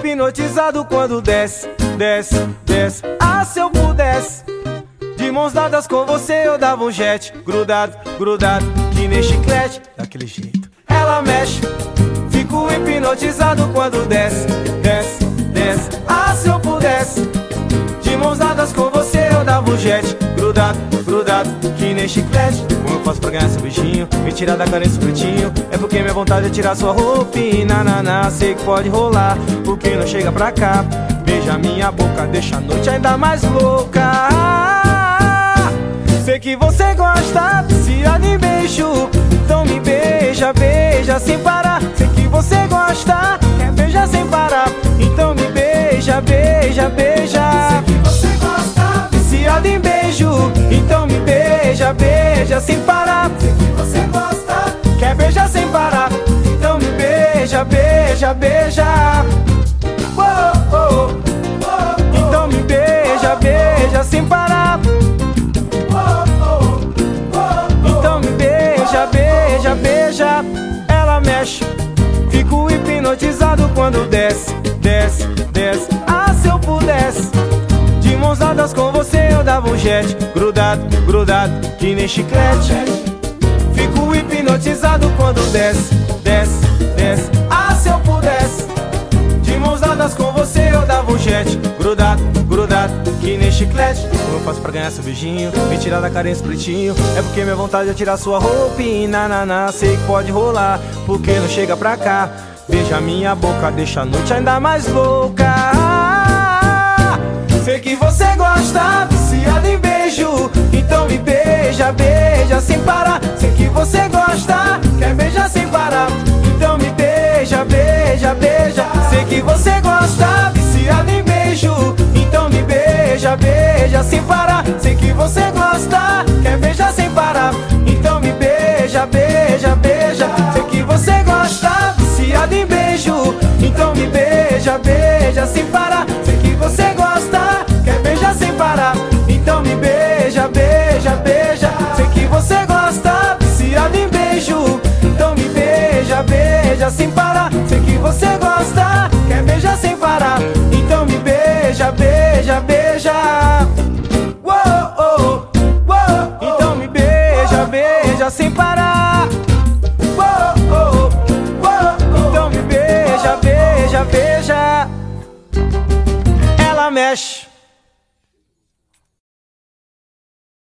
Hipnotizado quando desce, desce, desce. Ah, se eu pudesse. De mãos dadas com você eu dava um jet. Grudado, grudado, que nem chiclete. Daquele jeito. Ela mexe. Fico hipnotizado quando desce, desce, desce. Ah, se eu pudesse. De mãos dadas com você eu dava um jet. Grudado, grudado, que nem chiclete. Como eu faço pra ganhar seu beijinho? Me tirar da carência pretinho. É porque minha vontade é tirar sua roupinha. Na, sei que pode rolar. Porque não chega pra cá. Beija minha boca, deixa a noite ainda mais louca. Sei que você gosta, se em beijo. Então me beija, beija sem parar. Sei que você gosta, beija, sem parar. Sei que você gosta, quer beijar sem parar. Então me beija, beija, beija. Oh, oh, oh, então me beija, beija sem parar. Então me beija, beija, beija. Ela mexe, dava um jet Grudado, grudado, que nem chiclete. Fico hipnotizado quando desce, desce, desce. Ah, se eu pudesse De mãos dadas com você eu dava um jet. Grudado, grudado, que nem chiclete. Como eu faço pra ganhar seu beijinho? Me tirar da carência pretinho. É porque minha vontade é tirar sua roupinha na, na, Sei que pode rolar, porque não chega pra cá. Beija minha boca, deixa a noite ainda mais louca você gosta, quer beijar sem parar. Então me beija, beija, beija. Sei que você beija sem parar. Sei que você gosta, quer beijar sem parar. Então me beija, beija, beija. Uou, oh, uou, então me beija, beija sem parar. Oh, então me beija, beija, beija. Ela mexe